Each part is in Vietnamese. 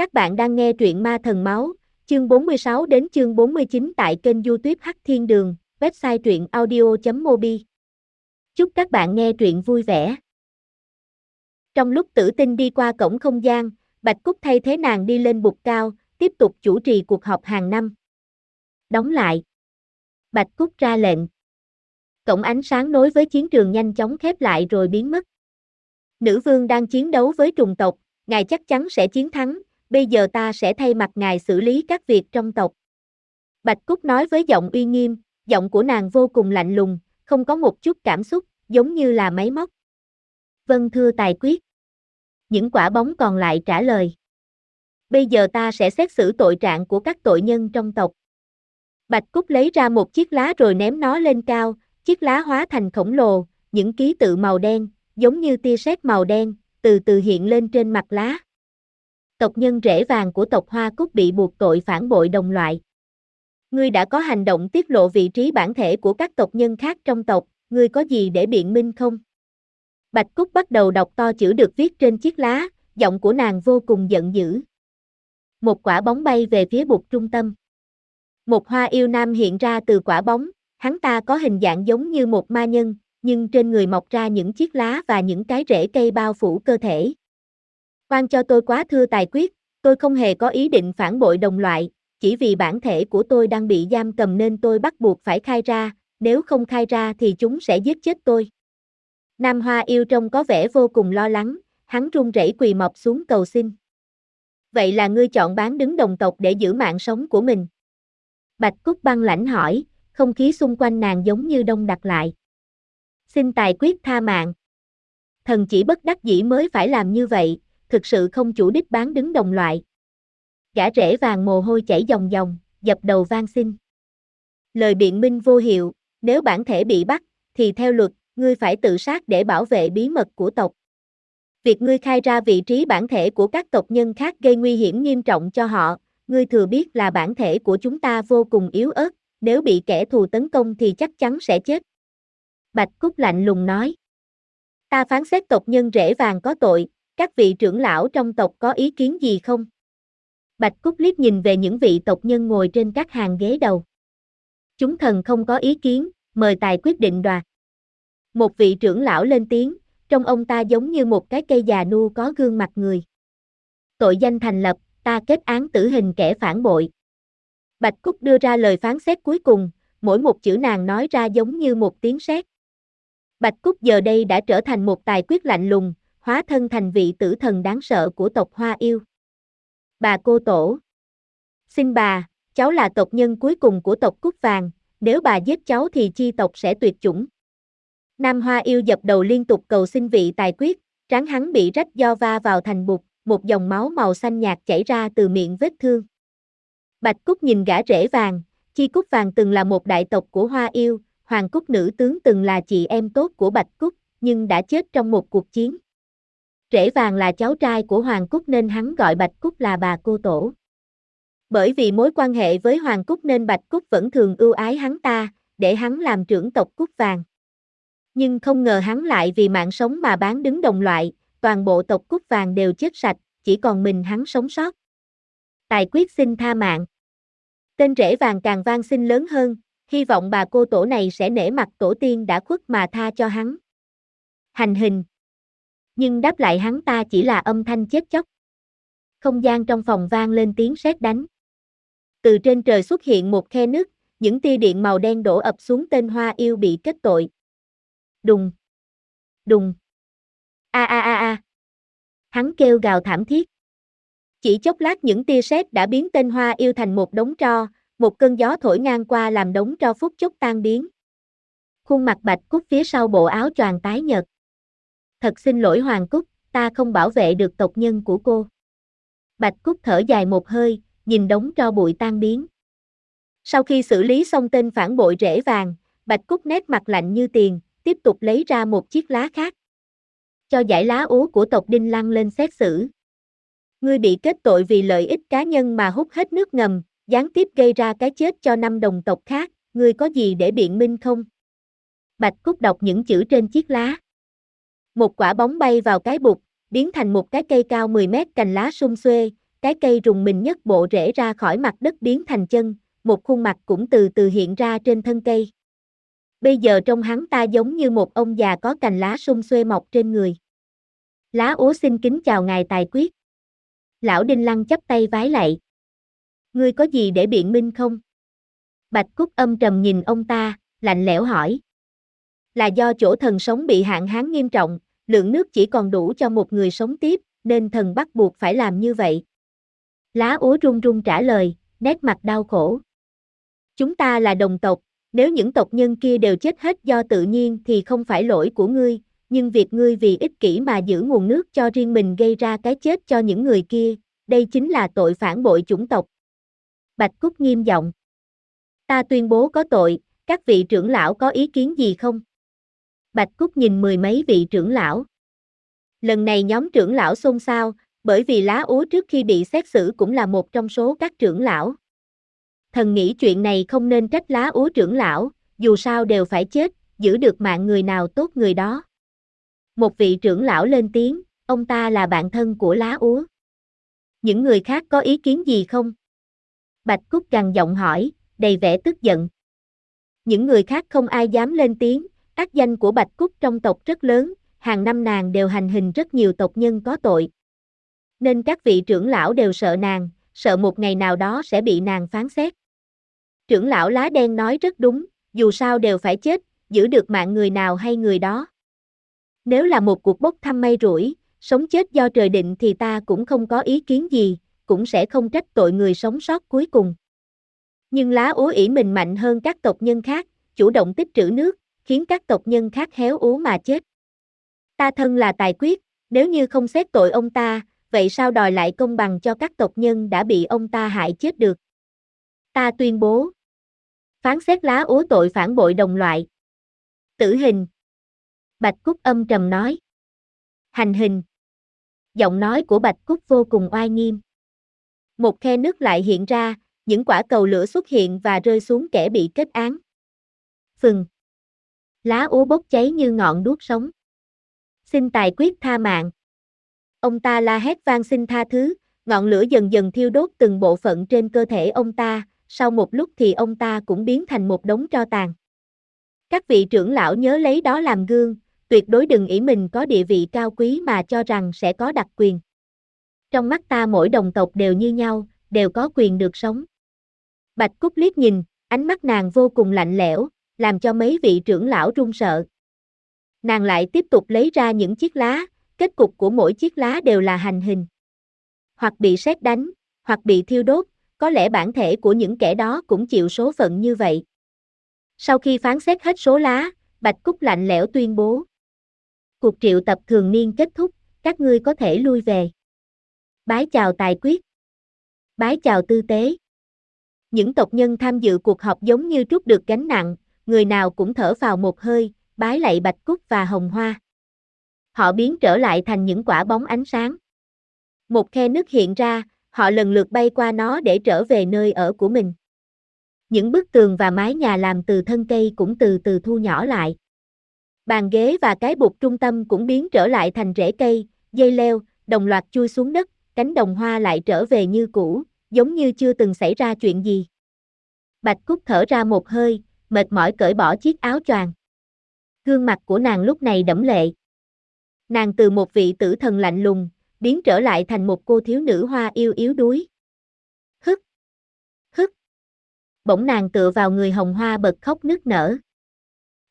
Các bạn đang nghe truyện Ma Thần Máu, chương 46 đến chương 49 tại kênh youtube Hắc Thiên Đường, website truyện audio.mobi. Chúc các bạn nghe truyện vui vẻ. Trong lúc tử tinh đi qua cổng không gian, Bạch Cúc thay thế nàng đi lên bục cao, tiếp tục chủ trì cuộc họp hàng năm. Đóng lại. Bạch Cúc ra lệnh. Cổng ánh sáng nối với chiến trường nhanh chóng khép lại rồi biến mất. Nữ vương đang chiến đấu với trùng tộc, ngài chắc chắn sẽ chiến thắng, bây giờ ta sẽ thay mặt ngài xử lý các việc trong tộc. Bạch Cúc nói với giọng uy nghiêm, giọng của nàng vô cùng lạnh lùng, không có một chút cảm xúc, giống như là máy móc. Vâng thưa tài quyết. Những quả bóng còn lại trả lời. Bây giờ ta sẽ xét xử tội trạng của các tội nhân trong tộc. Bạch Cúc lấy ra một chiếc lá rồi ném nó lên cao, chiếc lá hóa thành khổng lồ, những ký tự màu đen, giống như tia sét màu đen, từ từ hiện lên trên mặt lá. Tộc nhân rễ vàng của tộc Hoa Cúc bị buộc tội phản bội đồng loại. Ngươi đã có hành động tiết lộ vị trí bản thể của các tộc nhân khác trong tộc, ngươi có gì để biện minh không? Bạch Cúc bắt đầu đọc to chữ được viết trên chiếc lá, giọng của nàng vô cùng giận dữ. Một quả bóng bay về phía bục trung tâm. Một hoa yêu nam hiện ra từ quả bóng, hắn ta có hình dạng giống như một ma nhân, nhưng trên người mọc ra những chiếc lá và những cái rễ cây bao phủ cơ thể. Quan cho tôi quá thưa tài quyết, tôi không hề có ý định phản bội đồng loại, chỉ vì bản thể của tôi đang bị giam cầm nên tôi bắt buộc phải khai ra, nếu không khai ra thì chúng sẽ giết chết tôi. Nam Hoa yêu trông có vẻ vô cùng lo lắng, hắn run rẩy quỳ mọc xuống cầu xin. Vậy là ngươi chọn bán đứng đồng tộc để giữ mạng sống của mình. Bạch Cúc băng lãnh hỏi, không khí xung quanh nàng giống như đông đặc lại. Xin tài quyết tha mạng. Thần chỉ bất đắc dĩ mới phải làm như vậy, thực sự không chủ đích bán đứng đồng loại. Gã rễ vàng mồ hôi chảy dòng dòng, dập đầu van xin. Lời biện minh vô hiệu, nếu bản thể bị bắt, thì theo luật, ngươi phải tự sát để bảo vệ bí mật của tộc. Việc ngươi khai ra vị trí bản thể của các tộc nhân khác gây nguy hiểm nghiêm trọng cho họ, ngươi thừa biết là bản thể của chúng ta vô cùng yếu ớt, nếu bị kẻ thù tấn công thì chắc chắn sẽ chết. Bạch Cúc lạnh lùng nói. Ta phán xét tộc nhân rễ vàng có tội, các vị trưởng lão trong tộc có ý kiến gì không? Bạch Cúc liếc nhìn về những vị tộc nhân ngồi trên các hàng ghế đầu. Chúng thần không có ý kiến, mời tài quyết định đoạt. Một vị trưởng lão lên tiếng, trong ông ta giống như một cái cây già nu có gương mặt người. Tội danh thành lập, ta kết án tử hình kẻ phản bội. Bạch Cúc đưa ra lời phán xét cuối cùng, mỗi một chữ nàng nói ra giống như một tiếng sét. Bạch Cúc giờ đây đã trở thành một tài quyết lạnh lùng, hóa thân thành vị tử thần đáng sợ của tộc Hoa Yêu. Bà cô tổ. Xin bà, cháu là tộc nhân cuối cùng của tộc Cúc Vàng, nếu bà giết cháu thì chi tộc sẽ tuyệt chủng. Nam Hoa Yêu dập đầu liên tục cầu xin vị tài quyết, tráng hắn bị rách do va vào thành bục, một dòng máu màu xanh nhạt chảy ra từ miệng vết thương. Bạch Cúc nhìn gã rễ vàng, Chi Cúc Vàng từng là một đại tộc của Hoa Yêu, Hoàng Cúc Nữ Tướng từng là chị em tốt của Bạch Cúc, nhưng đã chết trong một cuộc chiến. Rễ Vàng là cháu trai của Hoàng Cúc nên hắn gọi Bạch Cúc là bà cô tổ. Bởi vì mối quan hệ với Hoàng Cúc nên Bạch Cúc vẫn thường ưu ái hắn ta, để hắn làm trưởng tộc Cúc Vàng. Nhưng không ngờ hắn lại vì mạng sống mà bán đứng đồng loại, toàn bộ tộc Cúc Vàng đều chết sạch, chỉ còn mình hắn sống sót. Tài quyết xin tha mạng. Tên rễ vàng càng vang xin lớn hơn, hy vọng bà cô tổ này sẽ nể mặt tổ tiên đã khuất mà tha cho hắn. Hành hình. Nhưng đáp lại hắn ta chỉ là âm thanh chết chóc. Không gian trong phòng vang lên tiếng sét đánh. Từ trên trời xuất hiện một khe nước, những tia điện màu đen đổ ập xuống tên hoa yêu bị kết tội. Đùng. Đùng. A a a a. Hắn kêu gào thảm thiết. Chỉ chốc lát những tia sét đã biến tên hoa yêu thành một đống tro, một cơn gió thổi ngang qua làm đống tro phút chốc tan biến. Khuôn mặt bạch cúc phía sau bộ áo choàng tái nhợt. Thật xin lỗi Hoàng Cúc, ta không bảo vệ được tộc nhân của cô. Bạch Cúc thở dài một hơi, nhìn đống tro bụi tan biến. Sau khi xử lý xong tên phản bội rễ vàng, Bạch Cúc nét mặt lạnh như tiền, tiếp tục lấy ra một chiếc lá khác. Cho giải lá ú của tộc Đinh Lăng lên xét xử. Ngươi bị kết tội vì lợi ích cá nhân mà hút hết nước ngầm, gián tiếp gây ra cái chết cho năm đồng tộc khác, ngươi có gì để biện minh không? Bạch Cúc đọc những chữ trên chiếc lá. Một quả bóng bay vào cái bụt, biến thành một cái cây cao 10 mét cành lá sung xuê, cái cây rùng mình nhất bộ rễ ra khỏi mặt đất biến thành chân, một khuôn mặt cũng từ từ hiện ra trên thân cây. Bây giờ trong hắn ta giống như một ông già có cành lá sung xuê mọc trên người. Lá úa xin kính chào ngài tài quyết. Lão Đinh Lăng chấp tay vái lạy. Ngươi có gì để biện minh không? Bạch Cúc âm trầm nhìn ông ta, lạnh lẽo hỏi. Là do chỗ thần sống bị hạn hán nghiêm trọng, lượng nước chỉ còn đủ cho một người sống tiếp, nên thần bắt buộc phải làm như vậy. Lá úa run run trả lời, nét mặt đau khổ. Chúng ta là đồng tộc, nếu những tộc nhân kia đều chết hết do tự nhiên thì không phải lỗi của ngươi, nhưng việc ngươi vì ích kỷ mà giữ nguồn nước cho riêng mình gây ra cái chết cho những người kia, đây chính là tội phản bội chủng tộc. Bạch Cúc nghiêm giọng. Ta tuyên bố có tội, các vị trưởng lão có ý kiến gì không? Bạch Cúc nhìn mười mấy vị trưởng lão. Lần này nhóm trưởng lão xôn xao, bởi vì lá úa trước khi bị xét xử cũng là một trong số các trưởng lão. Thần nghĩ chuyện này không nên trách lá úa trưởng lão, dù sao đều phải chết, giữ được mạng người nào tốt người đó. Một vị trưởng lão lên tiếng, ông ta là bạn thân của lá úa. Những người khác có ý kiến gì không? Bạch Cúc gằn giọng hỏi, đầy vẻ tức giận. Những người khác không ai dám lên tiếng, ác danh của Bạch Cúc trong tộc rất lớn, hàng năm nàng đều hành hình rất nhiều tộc nhân có tội. Nên các vị trưởng lão đều sợ nàng, sợ một ngày nào đó sẽ bị nàng phán xét. Trưởng lão lá đen nói rất đúng, dù sao đều phải chết, giữ được mạng người nào hay người đó. Nếu là một cuộc bốc thăm may rủi, sống chết do trời định thì ta cũng không có ý kiến gì, cũng sẽ không trách tội người sống sót cuối cùng. Nhưng lá úa ỉ mình mạnh hơn các tộc nhân khác, chủ động tích trữ nước, khiến các tộc nhân khác héo úa mà chết. Ta thân là tài quyết, nếu như không xét tội ông ta, vậy sao đòi lại công bằng cho các tộc nhân đã bị ông ta hại chết được? Ta tuyên bố. Phán xét lá úa tội phản bội đồng loại. Tử hình. Bạch Cúc âm trầm nói. Hành hình. Giọng nói của Bạch Cúc vô cùng oai nghiêm. Một khe nước lại hiện ra, những quả cầu lửa xuất hiện và rơi xuống kẻ bị kết án. Phừng. Lá úa bốc cháy như ngọn đuốc sống. Xin tài quyết tha mạng. Ông ta la hét vang xin tha thứ, ngọn lửa dần dần thiêu đốt từng bộ phận trên cơ thể ông ta, sau một lúc thì ông ta cũng biến thành một đống tro tàn. Các vị trưởng lão nhớ lấy đó làm gương, tuyệt đối đừng ý mình có địa vị cao quý mà cho rằng sẽ có đặc quyền. Trong mắt ta mỗi đồng tộc đều như nhau, đều có quyền được sống. Bạch Cúc liếc nhìn, ánh mắt nàng vô cùng lạnh lẽo, làm cho mấy vị trưởng lão run sợ. Nàng lại tiếp tục lấy ra những chiếc lá, kết cục của mỗi chiếc lá đều là hành hình. Hoặc bị sét đánh, hoặc bị thiêu đốt, có lẽ bản thể của những kẻ đó cũng chịu số phận như vậy. Sau khi phán xét hết số lá, Bạch Cúc lạnh lẽo tuyên bố. Cuộc triệu tập thường niên kết thúc, các ngươi có thể lui về. Bái chào tài quyết. Bái chào tư tế. Những tộc nhân tham dự cuộc họp giống như trút được gánh nặng, người nào cũng thở vào một hơi, bái lạy Bạch Cúc và Hồng Hoa. Họ biến trở lại thành những quả bóng ánh sáng. Một khe nước hiện ra, họ lần lượt bay qua nó để trở về nơi ở của mình. Những bức tường và mái nhà làm từ thân cây cũng từ từ thu nhỏ lại. Bàn ghế và cái bục trung tâm cũng biến trở lại thành rễ cây, dây leo, đồng loạt chui xuống đất, cánh đồng hoa lại trở về như cũ, giống như chưa từng xảy ra chuyện gì. Bạch Cúc thở ra một hơi, mệt mỏi cởi bỏ chiếc áo choàng. Gương mặt của nàng lúc này đẫm lệ. Nàng từ một vị tử thần lạnh lùng, biến trở lại thành một cô thiếu nữ hoa yêu yếu đuối. Hức! Hức! Bỗng nàng tựa vào người hồng hoa bật khóc nức nở.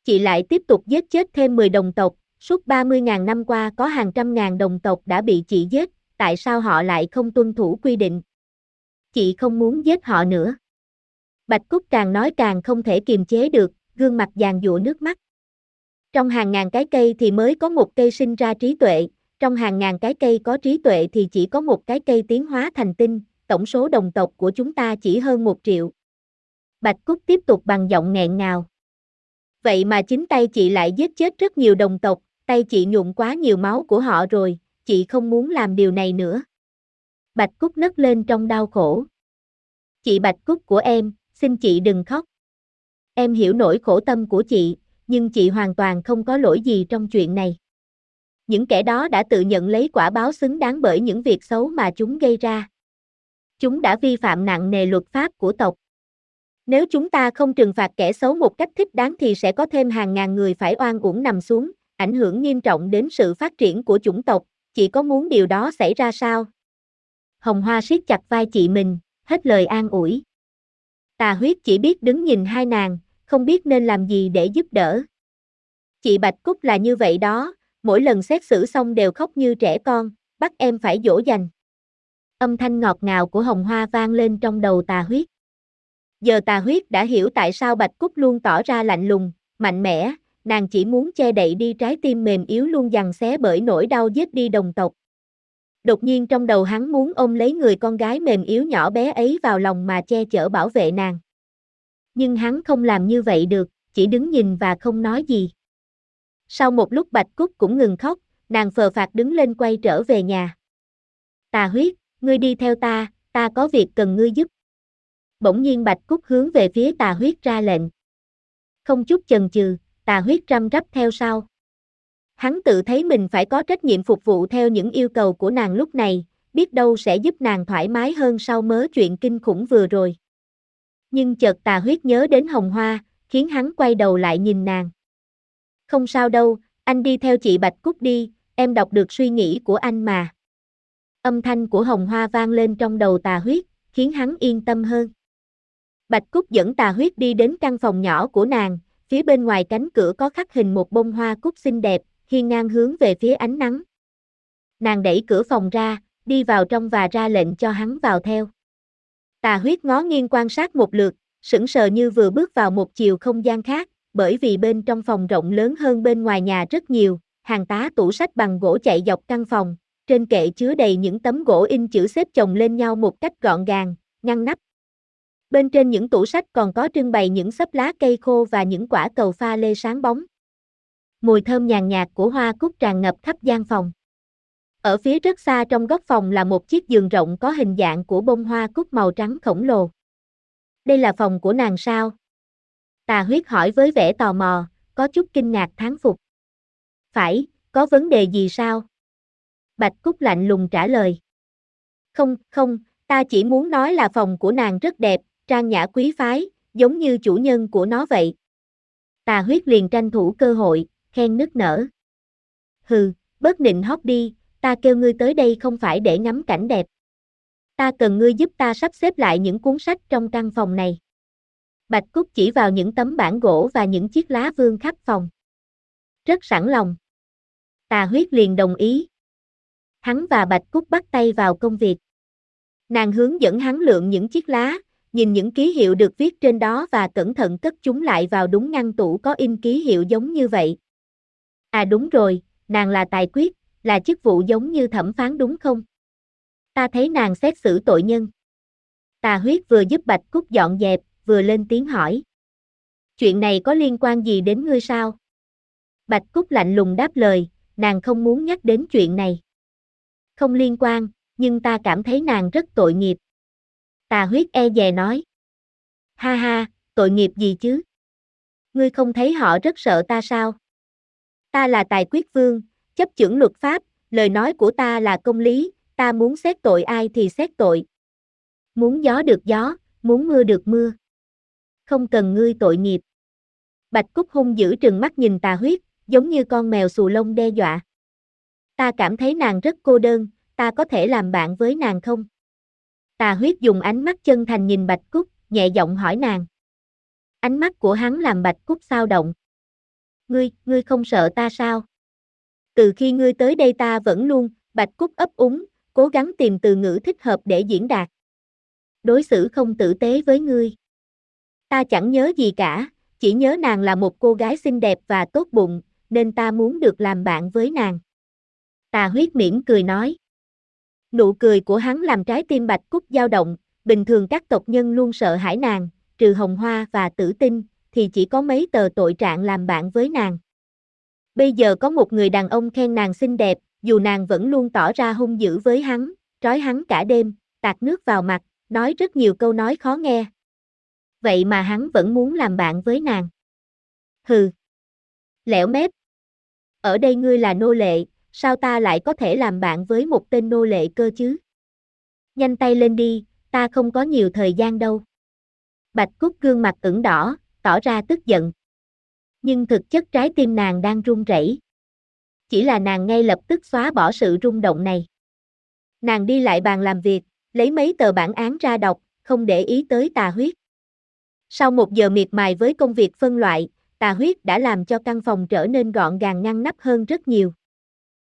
Chị lại tiếp tục giết chết thêm 10 đồng tộc, suốt 30.000 năm qua có hàng trăm ngàn đồng tộc đã bị chị giết, tại sao họ lại không tuân thủ quy định? Chị không muốn giết họ nữa. Bạch Cúc càng nói càng không thể kiềm chế được, gương mặt giàn dụa nước mắt. Trong hàng ngàn cái cây thì mới có một cây sinh ra trí tuệ, trong hàng ngàn cái cây có trí tuệ thì chỉ có một cái cây tiến hóa thành tinh, tổng số đồng tộc của chúng ta chỉ hơn một triệu. Bạch Cúc tiếp tục bằng giọng nghẹn ngào. Vậy mà chính tay chị lại giết chết rất nhiều đồng tộc, tay chị nhuộm quá nhiều máu của họ rồi, chị không muốn làm điều này nữa. Bạch Cúc nấc lên trong đau khổ. Chị Bạch Cúc của em, xin chị đừng khóc. Em hiểu nỗi khổ tâm của chị, nhưng chị hoàn toàn không có lỗi gì trong chuyện này. Những kẻ đó đã tự nhận lấy quả báo xứng đáng bởi những việc xấu mà chúng gây ra. Chúng đã vi phạm nặng nề luật pháp của tộc. Nếu chúng ta không trừng phạt kẻ xấu một cách thích đáng thì sẽ có thêm hàng ngàn người phải oan uổng nằm xuống, ảnh hưởng nghiêm trọng đến sự phát triển của chủng tộc, chị có muốn điều đó xảy ra sao? Hồng Hoa siết chặt vai chị mình, hết lời an ủi. Tà huyết chỉ biết đứng nhìn hai nàng, không biết nên làm gì để giúp đỡ. Chị Bạch Cúc là như vậy đó, mỗi lần xét xử xong đều khóc như trẻ con, bắt em phải dỗ dành. Âm thanh ngọt ngào của hồng hoa vang lên trong đầu tà huyết. Giờ tà huyết đã hiểu tại sao Bạch Cúc luôn tỏ ra lạnh lùng, mạnh mẽ, nàng chỉ muốn che đậy đi trái tim mềm yếu luôn dằn xé bởi nỗi đau giết đi đồng tộc. Đột nhiên trong đầu hắn muốn ôm lấy người con gái mềm yếu nhỏ bé ấy vào lòng mà che chở bảo vệ nàng. Nhưng hắn không làm như vậy được, chỉ đứng nhìn và không nói gì. Sau một lúc Bạch Cúc cũng ngừng khóc, nàng phờ phạt đứng lên quay trở về nhà. Tà huyết, ngươi đi theo ta, ta có việc cần ngươi giúp. Bỗng nhiên Bạch Cúc hướng về phía tà huyết ra lệnh. Không chút chần chừ, tà huyết răm rắp theo sau. Hắn tự thấy mình phải có trách nhiệm phục vụ theo những yêu cầu của nàng lúc này, biết đâu sẽ giúp nàng thoải mái hơn sau mớ chuyện kinh khủng vừa rồi. Nhưng chợt tà huyết nhớ đến hồng hoa, khiến hắn quay đầu lại nhìn nàng. Không sao đâu, anh đi theo chị Bạch Cúc đi, em đọc được suy nghĩ của anh mà. Âm thanh của hồng hoa vang lên trong đầu tà huyết, khiến hắn yên tâm hơn. Bạch Cúc dẫn tà huyết đi đến căn phòng nhỏ của nàng, phía bên ngoài cánh cửa có khắc hình một bông hoa cúc xinh đẹp, hiên ngang hướng về phía ánh nắng. Nàng đẩy cửa phòng ra, đi vào trong và ra lệnh cho hắn vào theo. Tà huyết ngó nghiêng quan sát một lượt, sững sờ như vừa bước vào một chiều không gian khác, bởi vì bên trong phòng rộng lớn hơn bên ngoài nhà rất nhiều, hàng tá tủ sách bằng gỗ chạy dọc căn phòng, trên kệ chứa đầy những tấm gỗ in chữ xếp chồng lên nhau một cách gọn gàng, ngăn nắp. Bên trên những tủ sách còn có trưng bày những sấp lá cây khô và những quả cầu pha lê sáng bóng. Mùi thơm nhàn nhạt của hoa cúc tràn ngập khắp gian phòng. Ở phía rất xa trong góc phòng là một chiếc giường rộng có hình dạng của bông hoa cúc màu trắng khổng lồ. Đây là phòng của nàng sao? Tà huyết hỏi với vẻ tò mò, có chút kinh ngạc thán phục. Phải, có vấn đề gì sao? Bạch Cúc lạnh lùng trả lời. Không, không, ta chỉ muốn nói là phòng của nàng rất đẹp, trang nhã quý phái, giống như chủ nhân của nó vậy. Tà huyết liền tranh thủ cơ hội, khen nức nở. Hừ, bớt nịnh hót đi, ta kêu ngươi tới đây không phải để ngắm cảnh đẹp. Ta cần ngươi giúp ta sắp xếp lại những cuốn sách trong căn phòng này. Bạch Cúc chỉ vào những tấm bản gỗ và những chiếc lá vương khắp phòng. Rất sẵn lòng. Tà huyết liền đồng ý. Hắn và Bạch Cúc bắt tay vào công việc. Nàng hướng dẫn hắn lượng những chiếc lá, nhìn những ký hiệu được viết trên đó và cẩn thận cất chúng lại vào đúng ngăn tủ có in ký hiệu giống như vậy. À đúng rồi, nàng là tài quyết, là chức vụ giống như thẩm phán đúng không? Ta thấy nàng xét xử tội nhân. Tà huyết vừa giúp Bạch Cúc dọn dẹp, vừa lên tiếng hỏi. Chuyện này có liên quan gì đến ngươi sao? Bạch Cúc lạnh lùng đáp lời, nàng không muốn nhắc đến chuyện này. Không liên quan, nhưng ta cảm thấy nàng rất tội nghiệp. Tà huyết e dè nói. Ha ha, tội nghiệp gì chứ? Ngươi không thấy họ rất sợ ta sao? Ta là tài quyết vương, chấp chưởng luật pháp, lời nói của ta là công lý, ta muốn xét tội ai thì xét tội. Muốn gió được gió, muốn mưa được mưa. Không cần ngươi tội nghiệp. Bạch Cúc hung dữ trừng mắt nhìn tà huyết, giống như con mèo xù lông đe dọa. Ta cảm thấy nàng rất cô đơn, ta có thể làm bạn với nàng không? Tà huyết dùng ánh mắt chân thành nhìn Bạch Cúc, nhẹ giọng hỏi nàng. Ánh mắt của hắn làm Bạch Cúc sao động. Ngươi, ngươi không sợ ta sao? Từ khi ngươi tới đây ta vẫn luôn, Bạch Cúc ấp úng, cố gắng tìm từ ngữ thích hợp để diễn đạt. Đối xử không tử tế với ngươi. Ta chẳng nhớ gì cả, chỉ nhớ nàng là một cô gái xinh đẹp và tốt bụng, nên ta muốn được làm bạn với nàng. Tà huyết miễn cười nói. Nụ cười của hắn làm trái tim Bạch Cúc dao động, bình thường các tộc nhân luôn sợ hãi nàng, trừ hồng hoa và tử tinh, thì chỉ có mấy tờ tội trạng làm bạn với nàng. Bây giờ có một người đàn ông khen nàng xinh đẹp, dù nàng vẫn luôn tỏ ra hung dữ với hắn, trói hắn cả đêm, tạt nước vào mặt, nói rất nhiều câu nói khó nghe. Vậy mà hắn vẫn muốn làm bạn với nàng. Hừ. Lẻo mép. Ở đây ngươi là nô lệ, sao ta lại có thể làm bạn với một tên nô lệ cơ chứ? Nhanh tay lên đi, ta không có nhiều thời gian đâu. Bạch Cúc gương mặt ửng đỏ, tỏ ra tức giận. Nhưng thực chất trái tim nàng đang run rẩy. Chỉ là nàng ngay lập tức xóa bỏ sự rung động này. Nàng đi lại bàn làm việc, lấy mấy tờ bản án ra đọc, không để ý tới tà huyết. Sau một giờ miệt mài với công việc phân loại, tà huyết đã làm cho căn phòng trở nên gọn gàng ngăn nắp hơn rất nhiều.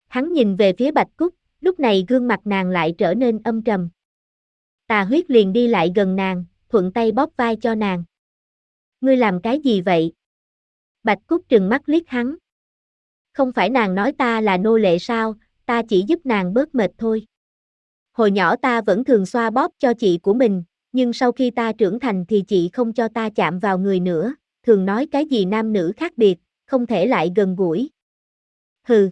Hắn nhìn về phía Bạch Cúc, lúc này gương mặt nàng lại trở nên âm trầm. Tà huyết liền đi lại gần nàng, thuận tay bóp vai cho nàng. Ngươi làm cái gì vậy? Bạch Cúc trừng mắt liếc hắn. Không phải nàng nói ta là nô lệ sao, ta chỉ giúp nàng bớt mệt thôi. Hồi nhỏ ta vẫn thường xoa bóp cho chị của mình, nhưng sau khi ta trưởng thành thì chị không cho ta chạm vào người nữa, thường nói cái gì nam nữ khác biệt, không thể lại gần gũi. Hừ.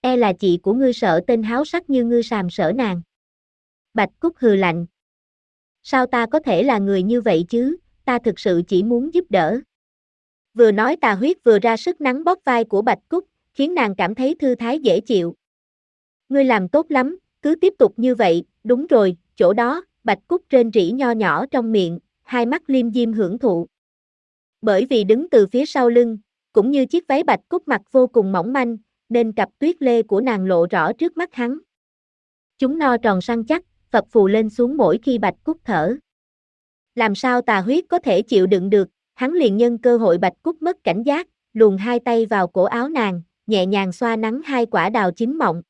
E là chị của ngươi sợ tên háo sắc như ngươi sàm sở nàng. Bạch Cúc hừ lạnh. Sao ta có thể là người như vậy chứ, ta thực sự chỉ muốn giúp đỡ. Vừa nói tà huyết vừa ra sức nắng bóp vai của Bạch Cúc, khiến nàng cảm thấy thư thái dễ chịu. Ngươi làm tốt lắm, cứ tiếp tục như vậy, đúng rồi, chỗ đó, Bạch Cúc trên rỉ nho nhỏ trong miệng, hai mắt liêm diêm hưởng thụ. Bởi vì đứng từ phía sau lưng, cũng như chiếc váy Bạch Cúc mặc vô cùng mỏng manh, nên cặp tuyết lê của nàng lộ rõ trước mắt hắn. Chúng no tròn săn chắc, phập phù lên xuống mỗi khi Bạch Cúc thở. Làm sao tà huyết có thể chịu đựng được, hắn liền nhân cơ hội Bạch Cúc mất cảnh giác, luồn hai tay vào cổ áo nàng, nhẹ nhàng xoa nắng hai quả đào chín mọng.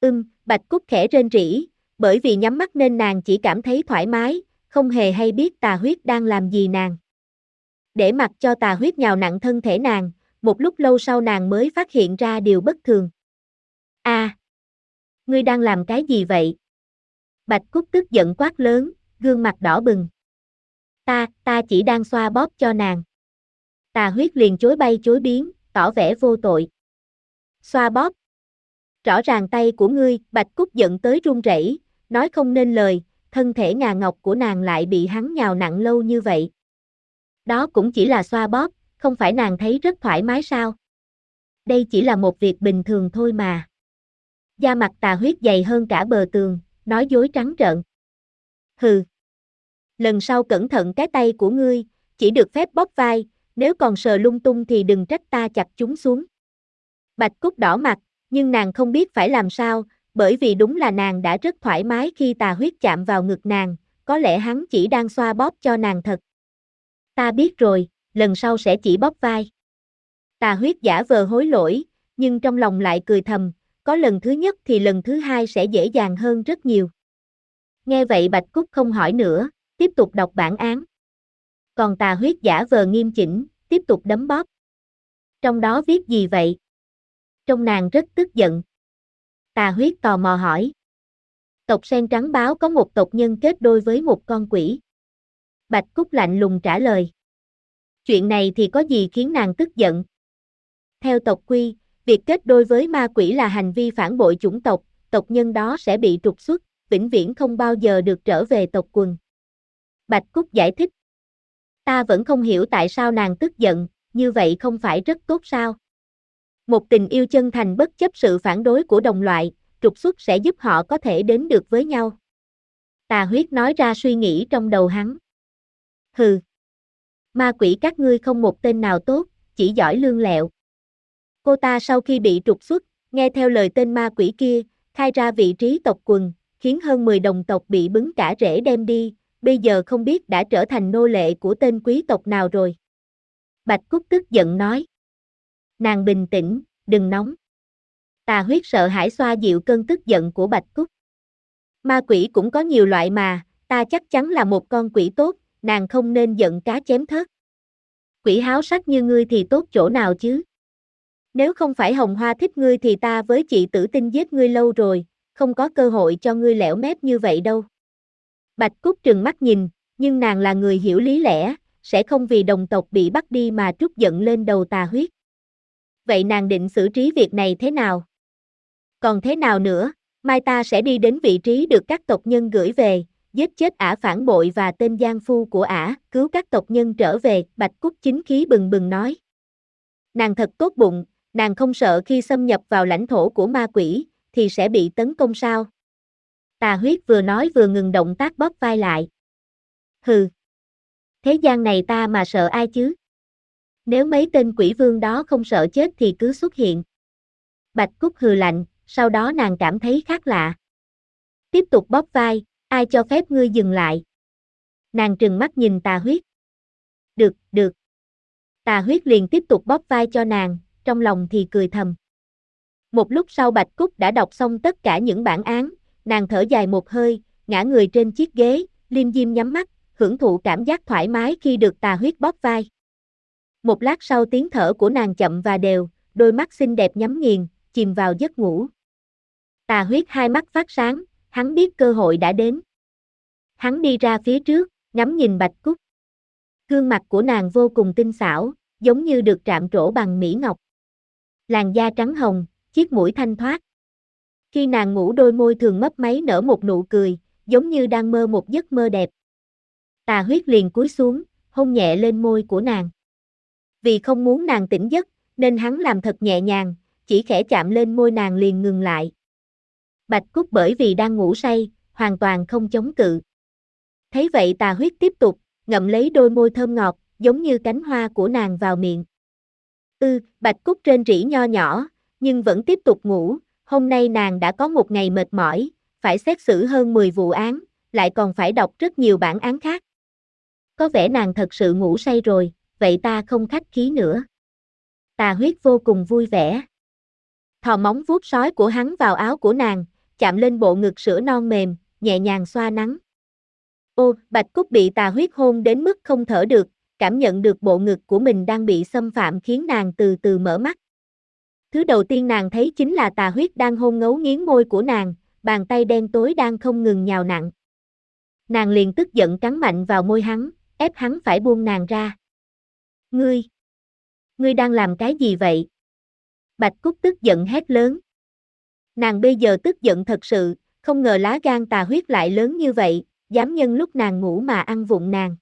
Ưm, Bạch Cúc khẽ rên rỉ, bởi vì nhắm mắt nên nàng chỉ cảm thấy thoải mái, không hề hay biết tà huyết đang làm gì nàng. Để mặc cho tà huyết nhào nặng thân thể nàng, một lúc lâu sau nàng mới phát hiện ra điều bất thường. A, à, Ngươi đang làm cái gì vậy? Bạch Cúc tức giận quát lớn, gương mặt đỏ bừng. Ta, ta chỉ đang xoa bóp cho nàng. Tà huyết liền chối bay chối biến, tỏ vẻ vô tội. Xoa bóp. Rõ ràng tay của ngươi, Bạch Cúc giận tới run rẩy, nói không nên lời, thân thể ngà ngọc của nàng lại bị hắn nhào nặng lâu như vậy. Đó cũng chỉ là xoa bóp, không phải nàng thấy rất thoải mái sao? Đây chỉ là một việc bình thường thôi mà. Da mặt tà huyết dày hơn cả bờ tường, nói dối trắng trợn. Hừ. Lần sau cẩn thận cái tay của ngươi, chỉ được phép bóp vai, nếu còn sờ lung tung thì đừng trách ta chặt chúng xuống. Bạch Cúc đỏ mặt, nhưng nàng không biết phải làm sao, bởi vì đúng là nàng đã rất thoải mái khi tà huyết chạm vào ngực nàng, có lẽ hắn chỉ đang xoa bóp cho nàng thật. Ta biết rồi, lần sau sẽ chỉ bóp vai. Tà huyết giả vờ hối lỗi, nhưng trong lòng lại cười thầm, có lần thứ nhất thì lần thứ hai sẽ dễ dàng hơn rất nhiều. Nghe vậy Bạch Cúc không hỏi nữa, tiếp tục đọc bản án. Còn tà huyết giả vờ nghiêm chỉnh, tiếp tục đấm bóp. Trong đó viết gì vậy? Trong nàng rất tức giận. Tà huyết tò mò hỏi. Tộc sen trắng báo có một tộc nhân kết đôi với một con quỷ. Bạch Cúc lạnh lùng trả lời. Chuyện này thì có gì khiến nàng tức giận? Theo tộc quy, việc kết đôi với ma quỷ là hành vi phản bội chủng tộc, tộc nhân đó sẽ bị trục xuất, vĩnh viễn không bao giờ được trở về tộc quần. Bạch Cúc giải thích. Ta vẫn không hiểu tại sao nàng tức giận, như vậy không phải rất tốt sao? Một tình yêu chân thành bất chấp sự phản đối của đồng loại, trục xuất sẽ giúp họ có thể đến được với nhau. Tà huyết nói ra suy nghĩ trong đầu hắn. Hừ. Ma quỷ các ngươi không một tên nào tốt, chỉ giỏi lương lẹo. Cô ta sau khi bị trục xuất, nghe theo lời tên ma quỷ kia, khai ra vị trí tộc quần, khiến hơn 10 đồng tộc bị bứng cả rễ đem đi, bây giờ không biết đã trở thành nô lệ của tên quý tộc nào rồi. Bạch Cúc tức giận nói. Nàng bình tĩnh, đừng nóng. Tà huyết sợ hãi xoa dịu cơn tức giận của Bạch Cúc. Ma quỷ cũng có nhiều loại mà, ta chắc chắn là một con quỷ tốt, nàng không nên giận cá chém thớt. Quỷ háo sắc như ngươi thì tốt chỗ nào chứ? Nếu không phải hồng hoa thích ngươi thì ta với chị tử tinh giết ngươi lâu rồi, không có cơ hội cho ngươi lẻo mép như vậy đâu. Bạch Cúc trừng mắt nhìn, nhưng nàng là người hiểu lý lẽ, sẽ không vì đồng tộc bị bắt đi mà trút giận lên đầu tà huyết. Vậy nàng định xử trí việc này thế nào? Còn thế nào nữa, mai ta sẽ đi đến vị trí được các tộc nhân gửi về, giết chết ả phản bội và tên giang phu của ả, cứu các tộc nhân trở về, Bạch Cúc chính khí bừng bừng nói. Nàng thật tốt bụng, nàng không sợ khi xâm nhập vào lãnh thổ của ma quỷ, thì sẽ bị tấn công sao? Tà huyết vừa nói vừa ngừng động tác bóp vai lại. Hừ. Thế gian này ta mà sợ ai chứ? Nếu mấy tên quỷ vương đó không sợ chết thì cứ xuất hiện. Bạch Cúc hừ lạnh, sau đó nàng cảm thấy khác lạ. Tiếp tục bóp vai, ai cho phép ngươi dừng lại? Nàng trừng mắt nhìn tà huyết. Được, được. Tà huyết liền tiếp tục bóp vai cho nàng, trong lòng thì cười thầm. Một lúc sau Bạch Cúc đã đọc xong tất cả những bản án, nàng thở dài một hơi, ngã người trên chiếc ghế, liêm diêm nhắm mắt, hưởng thụ cảm giác thoải mái khi được tà huyết bóp vai. Một lát sau tiếng thở của nàng chậm và đều, đôi mắt xinh đẹp nhắm nghiền, chìm vào giấc ngủ. Tà huyết hai mắt phát sáng, hắn biết cơ hội đã đến. Hắn đi ra phía trước, ngắm nhìn Bạch Cúc. Gương mặt của nàng vô cùng tinh xảo, giống như được trạm trổ bằng mỹ ngọc. Làn da trắng hồng, chiếc mũi thanh thoát. Khi nàng ngủ đôi môi thường mấp máy nở một nụ cười, giống như đang mơ một giấc mơ đẹp. Tà huyết liền cúi xuống, hôn nhẹ lên môi của nàng. Vì không muốn nàng tỉnh giấc, nên hắn làm thật nhẹ nhàng, chỉ khẽ chạm lên môi nàng liền ngừng lại. Bạch Cúc bởi vì đang ngủ say, hoàn toàn không chống cự. Thấy vậy tà huyết tiếp tục, ngậm lấy đôi môi thơm ngọt, giống như cánh hoa của nàng vào miệng. Ư, ừ, Bạch Cúc trên rỉ nho nhỏ, nhưng vẫn tiếp tục ngủ, hôm nay nàng đã có một ngày mệt mỏi, phải xét xử hơn 10 vụ án, lại còn phải đọc rất nhiều bản án khác. Có vẻ nàng thật sự ngủ say rồi, vậy ta không khách khí nữa. Tà huyết vô cùng vui vẻ. Thò móng vuốt sói của hắn vào áo của nàng, chạm lên bộ ngực sữa non mềm, nhẹ nhàng xoa nắng. Ô, Bạch Cúc bị tà huyết hôn đến mức không thở được, cảm nhận được bộ ngực của mình đang bị xâm phạm khiến nàng từ từ mở mắt. Thứ đầu tiên nàng thấy chính là tà huyết đang hôn ngấu nghiến môi của nàng, bàn tay đen tối đang không ngừng nhào nặng. Nàng liền tức giận cắn mạnh vào môi hắn, ép hắn phải buông nàng ra. Ngươi! Ngươi đang làm cái gì vậy? Bạch Cúc tức giận hét lớn. Nàng bây giờ tức giận thật sự, không ngờ lá gan tà huyết lại lớn như vậy, dám nhân lúc nàng ngủ mà ăn vụng nàng.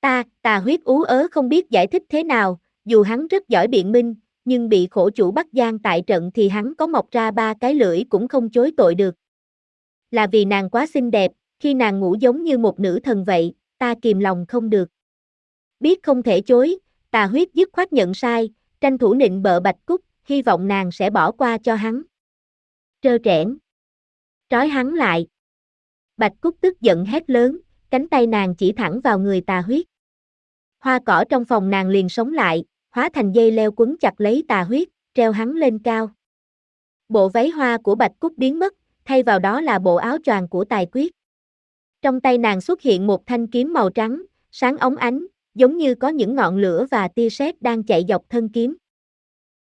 Ta, tà huyết ú ớ không biết giải thích thế nào, dù hắn rất giỏi biện minh, nhưng bị khổ chủ bắt gian tại trận thì hắn có mọc ra ba cái lưỡi cũng không chối tội được. Là vì nàng quá xinh đẹp, khi nàng ngủ giống như một nữ thần vậy, ta kìm lòng không được. Biết không thể chối, tà huyết dứt khoát nhận sai, tranh thủ nịnh bợ bạch cúc, hy vọng nàng sẽ bỏ qua cho hắn. Trơ trẽn. Trói hắn lại. Bạch Cúc tức giận hét lớn, cánh tay nàng chỉ thẳng vào người tà huyết. Hoa cỏ trong phòng nàng liền sống lại, hóa thành dây leo quấn chặt lấy tà huyết, treo hắn lên cao. Bộ váy hoa của Bạch Cúc biến mất, thay vào đó là bộ áo choàng của tài quyết. Trong tay nàng xuất hiện một thanh kiếm màu trắng, sáng óng ánh, giống như có những ngọn lửa và tia sét đang chạy dọc thân kiếm.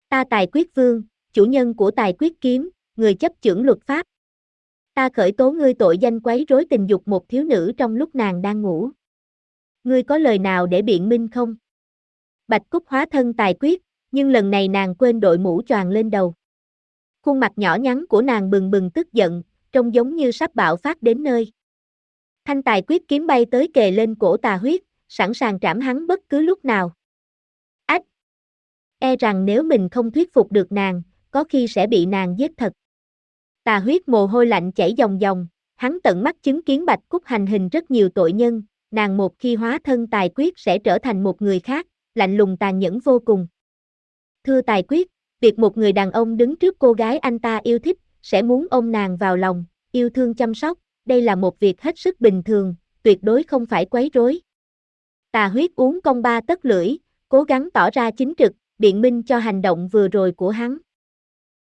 Ta tài quyết vương, chủ nhân của tài quyết kiếm, người chấp chưởng luật pháp. Ta khởi tố ngươi tội danh quấy rối tình dục một thiếu nữ trong lúc nàng đang ngủ. Ngươi có lời nào để biện minh không? Bạch Cúc hóa thân tài quyết, nhưng lần này nàng quên đội mũ choàng lên đầu. Khuôn mặt nhỏ nhắn của nàng bừng bừng tức giận, trông giống như sắp bạo phát đến nơi. Thanh tài quyết kiếm bay tới kề lên cổ tà huyết, sẵn sàng trảm hắn bất cứ lúc nào. Ách! E rằng nếu mình không thuyết phục được nàng, có khi sẽ bị nàng giết thật. Tà huyết mồ hôi lạnh chảy dòng dòng, hắn tận mắt chứng kiến Bạch Cúc hành hình rất nhiều tội nhân, nàng một khi hóa thân tài quyết sẽ trở thành một người khác, lạnh lùng tàn nhẫn vô cùng. Thưa tài quyết, việc một người đàn ông đứng trước cô gái anh ta yêu thích, sẽ muốn ôm nàng vào lòng, yêu thương chăm sóc, đây là một việc hết sức bình thường, tuyệt đối không phải quấy rối. Tà huyết uống công ba tất lưỡi, cố gắng tỏ ra chính trực, biện minh cho hành động vừa rồi của hắn.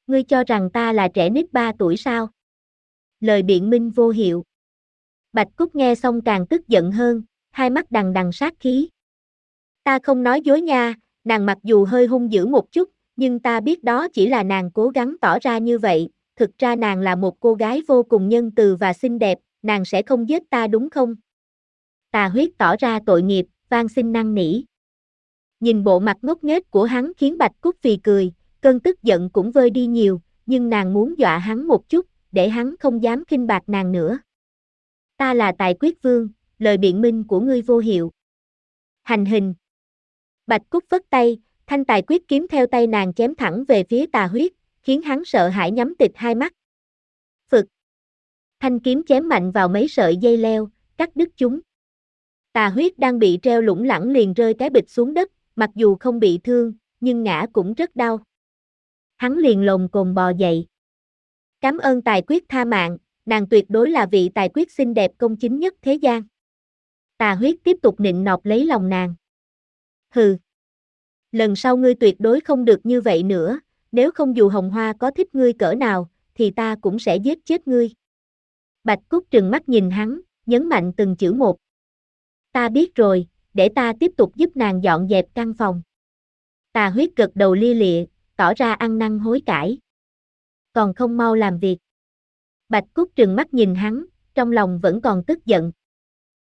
Ngươi cho rằng ta là trẻ nít ba tuổi sao? Lời biện minh vô hiệu. Bạch Cúc nghe xong càng tức giận hơn, hai mắt đằng đằng sát khí. Ta không nói dối nha, nàng mặc dù hơi hung dữ một chút, nhưng ta biết đó chỉ là nàng cố gắng tỏ ra như vậy, thực ra nàng là một cô gái vô cùng nhân từ và xinh đẹp, nàng sẽ không giết ta đúng không? Tà huyết tỏ ra tội nghiệp, van xin năng nỉ. Nhìn bộ mặt ngốc nghếch của hắn khiến Bạch Cúc phì cười, cơn tức giận cũng vơi đi nhiều, nhưng nàng muốn dọa hắn một chút, để hắn không dám khinh bạc nàng nữa. Ta là tài quyết vương, lời biện minh của ngươi vô hiệu. Hành hình. Bạch Cúc vất tay, thanh tài quyết kiếm theo tay nàng chém thẳng về phía tà huyết, khiến hắn sợ hãi nhắm tịt hai mắt. Phực. Thanh kiếm chém mạnh vào mấy sợi dây leo, cắt đứt chúng. Tà huyết đang bị treo lủng lẳng liền rơi cái bịch xuống đất, mặc dù không bị thương, nhưng ngã cũng rất đau. Hắn liền lồng cồn bò dậy. Cảm ơn tài quyết tha mạng, nàng tuyệt đối là vị tài quyết xinh đẹp công chính nhất thế gian. Tà huyết tiếp tục nịnh nọt lấy lòng nàng. Hừ. Lần sau ngươi tuyệt đối không được như vậy nữa, nếu không dù hồng hoa có thích ngươi cỡ nào, thì ta cũng sẽ giết chết ngươi. Bạch Cúc trừng mắt nhìn hắn, nhấn mạnh từng chữ một. Ta biết rồi, để ta tiếp tục giúp nàng dọn dẹp căn phòng. Tà huyết gật đầu lia lịa, tỏ ra ăn năn hối cải. Còn không mau làm việc. Bạch Cúc trừng mắt nhìn hắn, trong lòng vẫn còn tức giận.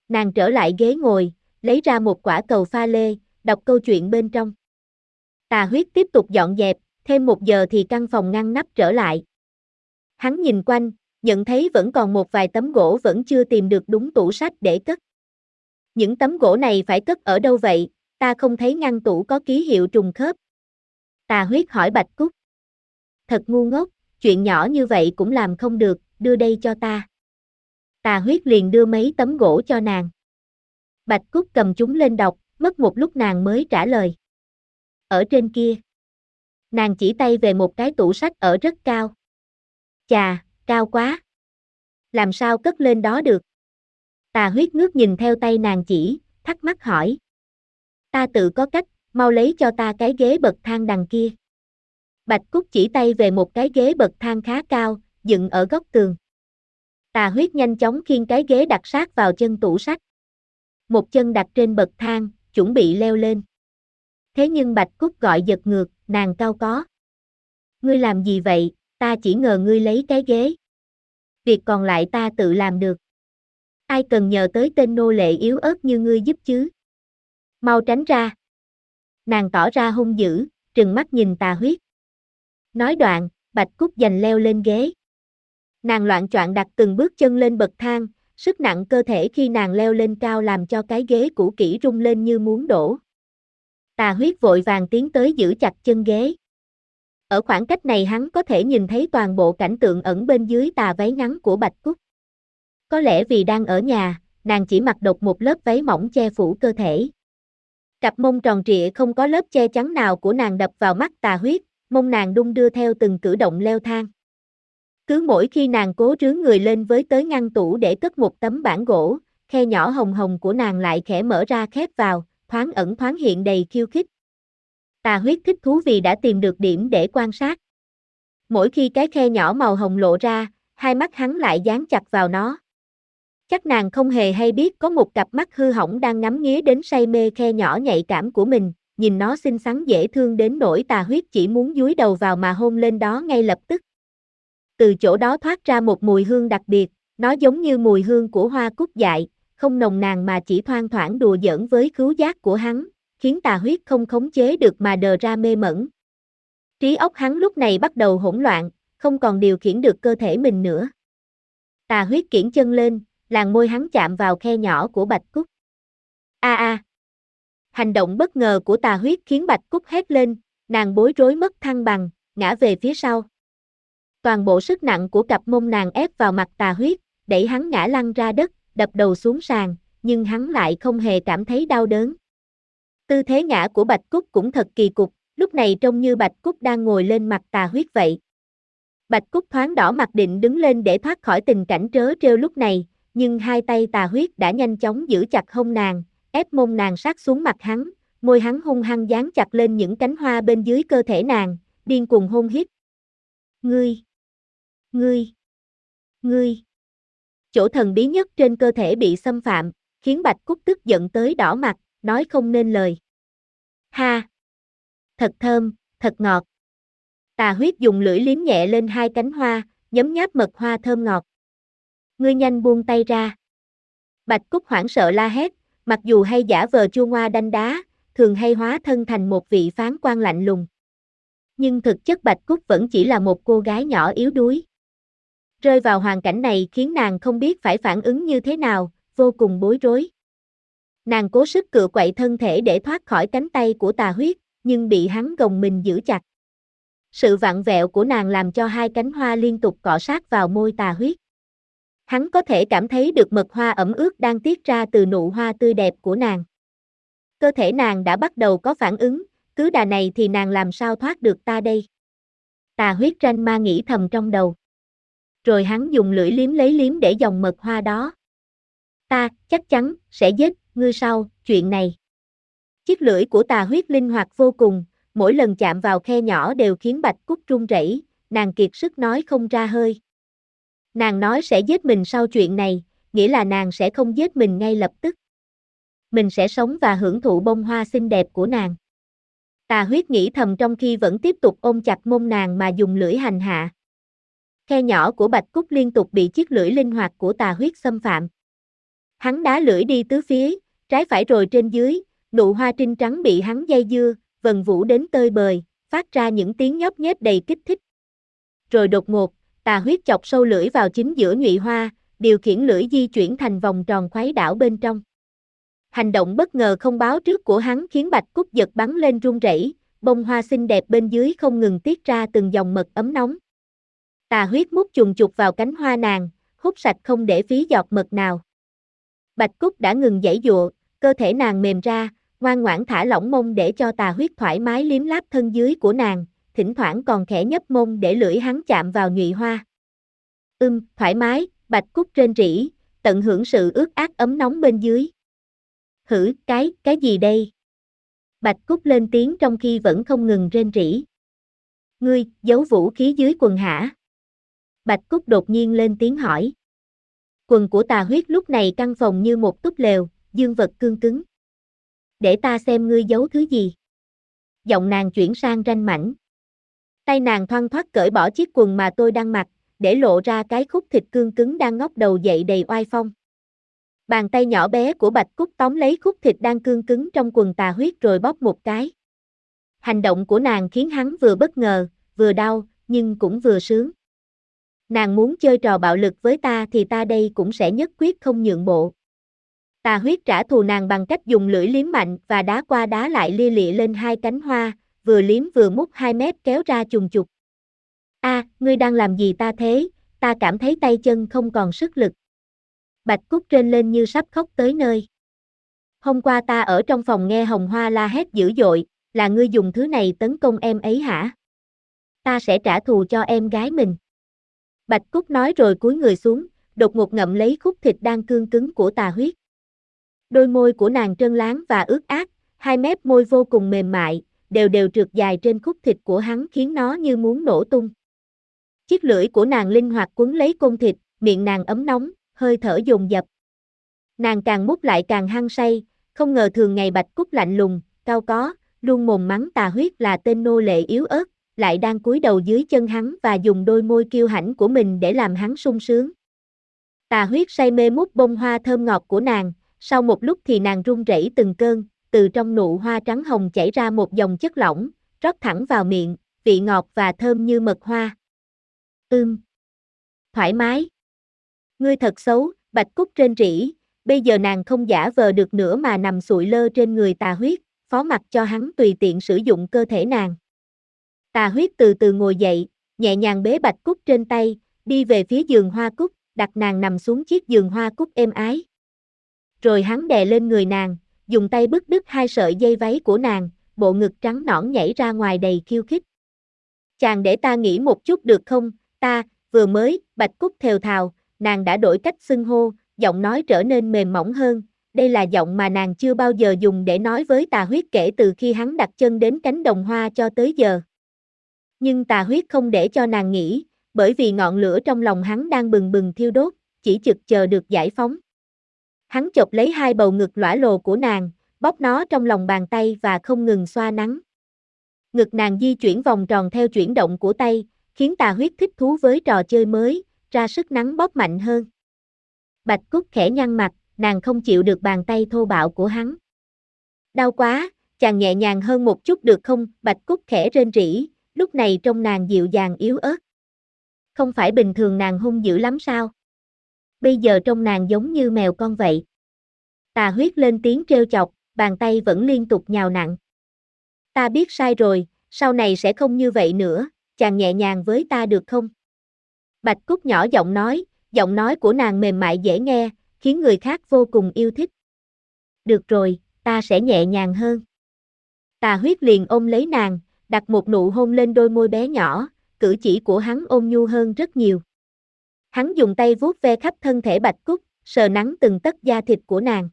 Nàng trở lại ghế ngồi, lấy ra một quả cầu pha lê, đọc câu chuyện bên trong. Tà huyết tiếp tục dọn dẹp, thêm một giờ thì căn phòng ngăn nắp trở lại. Hắn nhìn quanh, nhận thấy vẫn còn một vài tấm gỗ vẫn chưa tìm được đúng tủ sách để cất. Những tấm gỗ này phải cất ở đâu vậy, ta không thấy ngăn tủ có ký hiệu trùng khớp. Tà huyết hỏi Bạch Cúc. Thật ngu ngốc, chuyện nhỏ như vậy cũng làm không được, đưa đây cho ta. Tà huyết liền đưa mấy tấm gỗ cho nàng. Bạch Cúc cầm chúng lên đọc, mất một lúc nàng mới trả lời. Ở trên kia. Nàng chỉ tay về một cái tủ sách ở rất cao. Chà, cao quá. Làm sao cất lên đó được? Tà huyết ngước nhìn theo tay nàng chỉ, thắc mắc hỏi. Ta tự có cách, mau lấy cho ta cái ghế bậc thang đằng kia. Bạch Cúc chỉ tay về một cái ghế bậc thang khá cao, dựng ở góc tường. Tà huyết nhanh chóng khiêng cái ghế đặt sát vào chân tủ sách. Một chân đặt trên bậc thang, chuẩn bị leo lên. Thế nhưng Bạch Cúc gọi giật ngược, nàng cao có. Ngươi làm gì vậy, ta chỉ ngờ ngươi lấy cái ghế. Việc còn lại ta tự làm được. Ai cần nhờ tới tên nô lệ yếu ớt như ngươi giúp chứ? Mau tránh ra. Nàng tỏ ra hung dữ, trừng mắt nhìn tà huyết. Nói đoạn, Bạch Cúc giành leo lên ghế. Nàng loạn choạng đặt từng bước chân lên bậc thang, sức nặng cơ thể khi nàng leo lên cao làm cho cái ghế cũ kỹ rung lên như muốn đổ. Tà huyết vội vàng tiến tới giữ chặt chân ghế. Ở khoảng cách này hắn có thể nhìn thấy toàn bộ cảnh tượng ẩn bên dưới tà váy ngắn của Bạch Cúc. Có lẽ vì đang ở nhà, nàng chỉ mặc độc một lớp váy mỏng che phủ cơ thể. Cặp mông tròn trịa không có lớp che chắn nào của nàng đập vào mắt tà huyết, mông nàng đung đưa theo từng cử động leo thang. Cứ mỗi khi nàng cố rướng người lên với tới ngăn tủ để cất một tấm bản gỗ, khe nhỏ hồng hồng của nàng lại khẽ mở ra khép vào, thoáng ẩn thoáng hiện đầy khiêu khích. Tà huyết thích thú vì đã tìm được điểm để quan sát. Mỗi khi cái khe nhỏ màu hồng lộ ra, hai mắt hắn lại dán chặt vào nó. Chắc nàng không hề hay biết có một cặp mắt hư hỏng đang ngắm nghía đến say mê khe nhỏ nhạy cảm của mình, nhìn nó xinh xắn dễ thương đến nỗi tà huyết chỉ muốn dúi đầu vào mà hôn lên đó ngay lập tức. Từ chỗ đó thoát ra một mùi hương đặc biệt, nó giống như mùi hương của hoa cúc dại, không nồng nàn mà chỉ thoang thoảng đùa giỡn với khứu giác của hắn, khiến tà huyết không khống chế được mà đờ ra mê mẩn. Trí óc hắn lúc này bắt đầu hỗn loạn, không còn điều khiển được cơ thể mình nữa. Tà huyết kiển chân lên, làn môi hắn chạm vào khe nhỏ của Bạch Cúc. A a. Hành động bất ngờ của tà huyết khiến Bạch Cúc hét lên, nàng bối rối mất thăng bằng, ngã về phía sau. Toàn bộ sức nặng của cặp mông nàng ép vào mặt tà huyết, đẩy hắn ngã lăn ra đất, đập đầu xuống sàn, nhưng hắn lại không hề cảm thấy đau đớn. Tư thế ngã của Bạch Cúc cũng thật kỳ cục, lúc này trông như Bạch Cúc đang ngồi lên mặt tà huyết vậy. Bạch Cúc thoáng đỏ mặt định đứng lên để thoát khỏi tình cảnh trớ trêu lúc này, nhưng hai tay tà huyết đã nhanh chóng giữ chặt hông nàng, ép mông nàng sát xuống mặt hắn, môi hắn hung hăng dán chặt lên những cánh hoa bên dưới cơ thể nàng, điên cuồng hôn hít. Ngươi! Ngươi! Ngươi! Chỗ thần bí nhất trên cơ thể bị xâm phạm, khiến Bạch Cúc tức giận tới đỏ mặt, nói không nên lời. Ha! Thật thơm, thật ngọt. Tà huyết dùng lưỡi liếm nhẹ lên hai cánh hoa, nhấm nháp mật hoa thơm ngọt. Ngươi nhanh buông tay ra. Bạch Cúc hoảng sợ la hét, mặc dù hay giả vờ chua ngoa đanh đá, thường hay hóa thân thành một vị phán quan lạnh lùng. Nhưng thực chất Bạch Cúc vẫn chỉ là một cô gái nhỏ yếu đuối. Rơi vào hoàn cảnh này khiến nàng không biết phải phản ứng như thế nào, vô cùng bối rối. Nàng cố sức cựa quậy thân thể để thoát khỏi cánh tay của tà huyết, nhưng bị hắn gồng mình giữ chặt. Sự vặn vẹo của nàng làm cho hai cánh hoa liên tục cọ sát vào môi tà huyết. Hắn có thể cảm thấy được mật hoa ẩm ướt đang tiết ra từ nụ hoa tươi đẹp của nàng. Cơ thể nàng đã bắt đầu có phản ứng, cứ đà này thì nàng làm sao thoát được ta đây? Tà huyết tranh ma nghĩ thầm trong đầu. Rồi hắn dùng lưỡi liếm lấy liếm để dòng mật hoa đó. Ta, chắc chắn, sẽ giết, ngươi sau, chuyện này. Chiếc lưỡi của tà huyết linh hoạt vô cùng, mỗi lần chạm vào khe nhỏ đều khiến bạch cúc run rẩy, nàng kiệt sức nói không ra hơi. Nàng nói sẽ giết mình sau chuyện này, nghĩa là nàng sẽ không giết mình ngay lập tức. Mình sẽ sống và hưởng thụ bông hoa xinh đẹp của nàng. Tà huyết nghĩ thầm trong khi vẫn tiếp tục ôm chặt mông nàng mà dùng lưỡi hành hạ. Khe nhỏ của bạch cúc liên tục bị chiếc lưỡi linh hoạt của tà huyết xâm phạm. Hắn đá lưỡi đi tứ phía, trái phải rồi trên dưới, nụ hoa trinh trắng bị hắn dây dưa, vần vũ đến tơi bời, phát ra những tiếng nhóp nhép đầy kích thích. Rồi đột ngột, tà huyết chọc sâu lưỡi vào chính giữa nhụy hoa, điều khiển lưỡi di chuyển thành vòng tròn khoái đảo bên trong. Hành động bất ngờ không báo trước của hắn khiến bạch cúc giật bắn lên run rẩy, bông hoa xinh đẹp bên dưới không ngừng tiết ra từng dòng mật ấm nóng. Tà huyết mút trùng trục vào cánh hoa nàng, hút sạch không để phí giọt mật nào. Bạch cúc đã ngừng giãy dụa, cơ thể nàng mềm ra, ngoan ngoãn thả lỏng mông để cho tà huyết thoải mái liếm láp thân dưới của nàng, thỉnh thoảng còn khẽ nhấp mông để lưỡi hắn chạm vào nhụy hoa. Ưm, thoải mái, bạch cúc trên rỉ, tận hưởng sự ướt át ấm nóng bên dưới. Hử, cái, cái gì đây? Bạch cúc lên tiếng trong khi vẫn không ngừng rên rỉ. Ngươi, giấu vũ khí dưới quần hả? Bạch cúc đột nhiên lên tiếng hỏi. Quần của tà huyết lúc này căng phòng như một túp lều, dương vật cương cứng. Để ta xem ngươi giấu thứ gì. Giọng nàng chuyển sang ranh mảnh. Tay nàng thoăn thoát cởi bỏ chiếc quần mà tôi đang mặc, để lộ ra cái khúc thịt cương cứng đang ngóc đầu dậy đầy oai phong. Bàn tay nhỏ bé của Bạch Cúc tóm lấy khúc thịt đang cương cứng trong quần tà huyết rồi bóp một cái. Hành động của nàng khiến hắn vừa bất ngờ, vừa đau, nhưng cũng vừa sướng. Nàng muốn chơi trò bạo lực với ta thì ta đây cũng sẽ nhất quyết không nhượng bộ. Tà huyết trả thù nàng bằng cách dùng lưỡi liếm mạnh và đá qua đá lại lia lịa lên hai cánh hoa, vừa liếm vừa mút hai mét kéo ra trùng chục. A, ngươi đang làm gì ta thế, ta cảm thấy tay chân không còn sức lực. Bạch Cúc trên lên như sắp khóc tới nơi. Hôm qua ta ở trong phòng nghe Hồng Hoa la hét dữ dội, là ngươi dùng thứ này tấn công em ấy hả? Ta sẽ trả thù cho em gái mình. Bạch Cúc nói rồi cúi người xuống, đột ngột ngậm lấy khúc thịt đang cương cứng của tà huyết. Đôi môi của nàng trơn láng và ướt át, hai mép môi vô cùng mềm mại, đều đều trượt dài trên khúc thịt của hắn khiến nó như muốn nổ tung. Chiếc lưỡi của nàng linh hoạt quấn lấy côn thịt, miệng nàng ấm nóng, hơi thở dồn dập. Nàng càng mút lại càng hăng say, không ngờ thường ngày bạch cúc lạnh lùng, cao có, luôn mồm mắng tà huyết là tên nô lệ yếu ớt, lại đang cúi đầu dưới chân hắn và dùng đôi môi kiêu hãnh của mình để làm hắn sung sướng. Tà huyết say mê mút bông hoa thơm ngọt của nàng, sau một lúc thì nàng run rẩy từng cơn, từ trong nụ hoa trắng hồng chảy ra một dòng chất lỏng, rót thẳng vào miệng, vị ngọt và thơm như mật hoa. Ưm. Thoải mái. Ngươi thật xấu, bạch cúc trên rỉ, bây giờ nàng không giả vờ được nữa mà nằm sụi lơ trên người tà huyết, phó mặc cho hắn tùy tiện sử dụng cơ thể nàng. Tà huyết từ từ ngồi dậy, nhẹ nhàng bế bạch cúc trên tay, đi về phía giường hoa cúc, đặt nàng nằm xuống chiếc giường hoa cúc êm ái. Rồi hắn đè lên người nàng, dùng tay bứt đứt hai sợi dây váy của nàng, bộ ngực trắng nõn nhảy ra ngoài đầy khiêu khích. Chàng để ta nghĩ một chút được không, ta, vừa mới, bạch cúc thều thào, nàng đã đổi cách xưng hô, giọng nói trở nên mềm mỏng hơn, đây là giọng mà nàng chưa bao giờ dùng để nói với tà huyết kể từ khi hắn đặt chân đến cánh đồng hoa cho tới giờ. Nhưng tà huyết không để cho nàng nghĩ, bởi vì ngọn lửa trong lòng hắn đang bừng bừng thiêu đốt, chỉ chực chờ được giải phóng. Hắn chộp lấy hai bầu ngực lõa lồ của nàng, bóp nó trong lòng bàn tay và không ngừng xoa nắng. Ngực nàng di chuyển vòng tròn theo chuyển động của tay, khiến tà huyết thích thú với trò chơi mới, ra sức nắng bóp mạnh hơn. Bạch Cúc khẽ nhăn mặt, nàng không chịu được bàn tay thô bạo của hắn. Đau quá, chàng nhẹ nhàng hơn một chút được không? Bạch Cúc khẽ rên rỉ, lúc này trong nàng dịu dàng yếu ớt. Không phải bình thường nàng hung dữ lắm sao? Bây giờ trong nàng giống như mèo con vậy. Tà huyết lên tiếng trêu chọc, bàn tay vẫn liên tục nhào nặng. Ta biết sai rồi, sau này sẽ không như vậy nữa, chàng nhẹ nhàng với ta được không? Bạch Cúc nhỏ giọng nói, giọng nói của nàng mềm mại dễ nghe, khiến người khác vô cùng yêu thích. Được rồi, ta sẽ nhẹ nhàng hơn. Tà huyết liền ôm lấy nàng, đặt một nụ hôn lên đôi môi bé nhỏ, cử chỉ của hắn ôn nhu hơn rất nhiều. Hắn dùng tay vuốt ve khắp thân thể Bạch Cúc, sờ nắng từng tấc da thịt của nàng.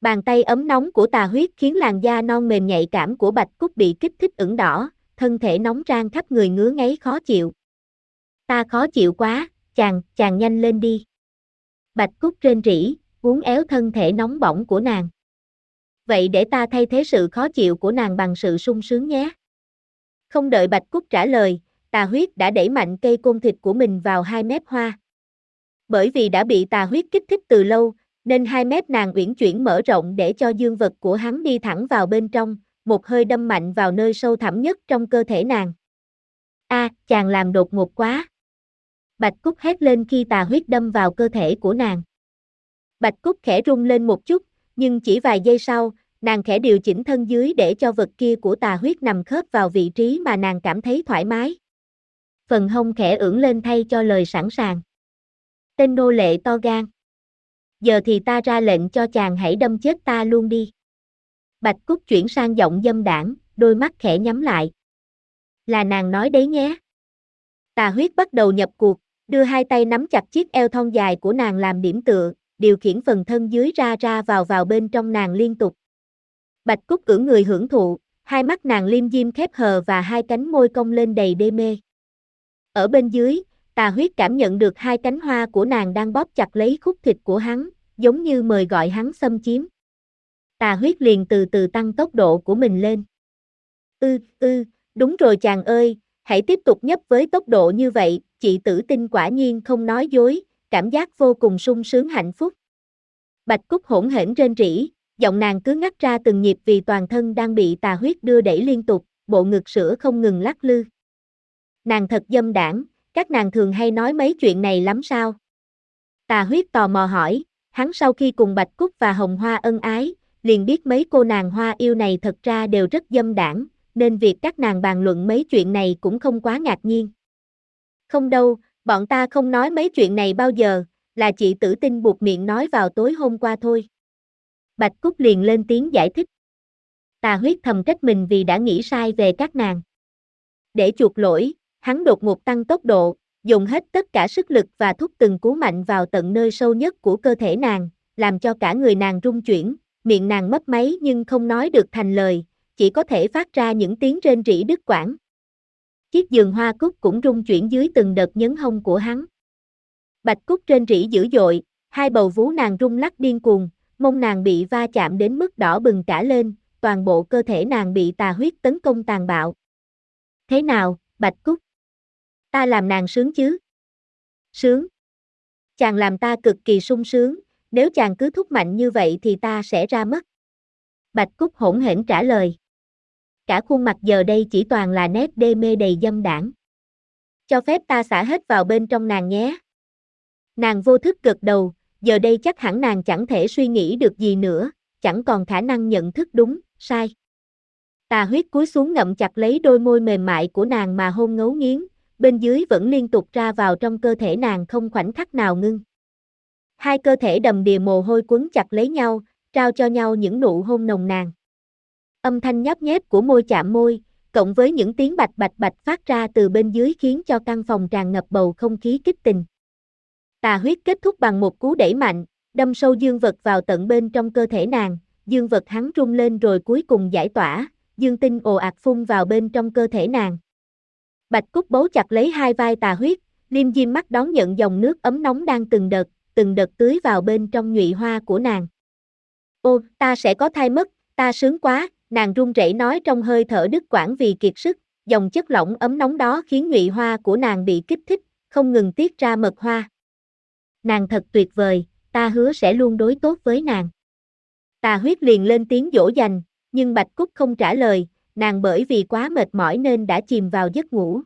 Bàn tay ấm nóng của tà huyết khiến làn da non mềm nhạy cảm của Bạch Cúc bị kích thích ửng đỏ, thân thể nóng rang khắp người ngứa ngáy khó chịu. Ta khó chịu quá, chàng, chàng nhanh lên đi. Bạch Cúc rên rỉ, uốn éo thân thể nóng bỏng của nàng. Vậy để ta thay thế sự khó chịu của nàng bằng sự sung sướng nhé. Không đợi Bạch Cúc trả lời, tà huyết đã đẩy mạnh cây côn thịt của mình vào hai mép hoa. Bởi vì đã bị tà huyết kích thích từ lâu, nên hai mép nàng uyển chuyển mở rộng để cho dương vật của hắn đi thẳng vào bên trong, một hơi đâm mạnh vào nơi sâu thẳm nhất trong cơ thể nàng. A, chàng làm đột ngột quá. Bạch Cúc hét lên khi tà huyết đâm vào cơ thể của nàng. Bạch Cúc khẽ rung lên một chút, nhưng chỉ vài giây sau, nàng khẽ điều chỉnh thân dưới để cho vật kia của tà huyết nằm khớp vào vị trí mà nàng cảm thấy thoải mái. Phần hông khẽ ưỡn lên thay cho lời sẵn sàng. Tên nô lệ to gan. Giờ thì ta ra lệnh cho chàng hãy đâm chết ta luôn đi. Bạch Cúc chuyển sang giọng dâm đảng, đôi mắt khẽ nhắm lại. Là nàng nói đấy nhé. Tà huyết bắt đầu nhập cuộc, đưa hai tay nắm chặt chiếc eo thon dài của nàng làm điểm tựa, điều khiển phần thân dưới ra ra vào vào bên trong nàng liên tục. Bạch Cúc ưỡn người hưởng thụ, hai mắt nàng liêm diêm khép hờ và hai cánh môi cong lên đầy đê mê. Ở bên dưới, tà huyết cảm nhận được hai cánh hoa của nàng đang bóp chặt lấy khúc thịt của hắn, giống như mời gọi hắn xâm chiếm. Tà huyết liền từ từ tăng tốc độ của mình lên. Ư, ư, đúng rồi chàng ơi, hãy tiếp tục nhấp với tốc độ như vậy, chị tử tinh quả nhiên không nói dối, cảm giác vô cùng sung sướng hạnh phúc. Bạch Cúc hỗn hển trên rỉ, giọng nàng cứ ngắt ra từng nhịp vì toàn thân đang bị tà huyết đưa đẩy liên tục, bộ ngực sữa không ngừng lắc lư. Nàng thật dâm đảng, các nàng thường hay nói mấy chuyện này lắm sao? Tà huyết tò mò hỏi, hắn sau khi cùng Bạch Cúc và Hồng Hoa ân ái, liền biết mấy cô nàng hoa yêu này thật ra đều rất dâm đảng, nên việc các nàng bàn luận mấy chuyện này cũng không quá ngạc nhiên. Không đâu, bọn ta không nói mấy chuyện này bao giờ, là chị tử tinh buộc miệng nói vào tối hôm qua thôi. Bạch Cúc liền lên tiếng giải thích. Tà huyết thầm trách mình vì đã nghĩ sai về các nàng. Để chuộc lỗi, hắn đột ngột tăng tốc độ, dùng hết tất cả sức lực và thúc từng cú mạnh vào tận nơi sâu nhất của cơ thể nàng, làm cho cả người nàng rung chuyển, miệng nàng mấp máy nhưng không nói được thành lời, chỉ có thể phát ra những tiếng rên rỉ đứt quãng. Chiếc giường hoa cúc cũng rung chuyển dưới từng đợt nhấn hông của hắn. Bạch cúc rên rỉ dữ dội, hai bầu vú nàng rung lắc điên cuồng, mông nàng bị va chạm đến mức đỏ bừng cả lên, toàn bộ cơ thể nàng bị tà huyết tấn công tàn bạo. Thế nào, Bạch Cúc? Ta làm nàng sướng chứ? Sướng. Chàng làm ta cực kỳ sung sướng, nếu chàng cứ thúc mạnh như vậy thì ta sẽ ra mất. Bạch Cúc hỗn hển trả lời. Cả khuôn mặt giờ đây chỉ toàn là nét đê mê đầy dâm đảng. Cho phép ta xả hết vào bên trong nàng nhé. Nàng vô thức gật đầu, giờ đây chắc hẳn nàng chẳng thể suy nghĩ được gì nữa, chẳng còn khả năng nhận thức đúng, sai. Tà huyết cúi xuống ngậm chặt lấy đôi môi mềm mại của nàng mà hôn ngấu nghiến, bên dưới vẫn liên tục ra vào trong cơ thể nàng không khoảnh khắc nào ngưng. Hai cơ thể đầm đìa mồ hôi quấn chặt lấy nhau, trao cho nhau những nụ hôn nồng nàn. Âm thanh nhấp nhép của môi chạm môi, cộng với những tiếng bạch bạch bạch phát ra từ bên dưới khiến cho căn phòng tràn ngập bầu không khí kích tình. Tà huyết kết thúc bằng một cú đẩy mạnh, đâm sâu dương vật vào tận bên trong cơ thể nàng, dương vật hắn rung lên rồi cuối cùng giải tỏa, dương tinh ồ ạt phun vào bên trong cơ thể nàng. Bạch Cúc bấu chặt lấy hai vai tà huyết, liêm diêm mắt đón nhận dòng nước ấm nóng đang từng đợt, từng đợt tưới vào bên trong nhụy hoa của nàng. Ô, ta sẽ có thai mất, ta sướng quá, nàng run rẩy nói trong hơi thở đứt quãng vì kiệt sức, dòng chất lỏng ấm nóng đó khiến nhụy hoa của nàng bị kích thích, không ngừng tiết ra mật hoa. Nàng thật tuyệt vời, ta hứa sẽ luôn đối tốt với nàng. Tà huyết liền lên tiếng dỗ dành, nhưng Bạch Cúc không trả lời, nàng bởi vì quá mệt mỏi nên đã chìm vào giấc ngủ.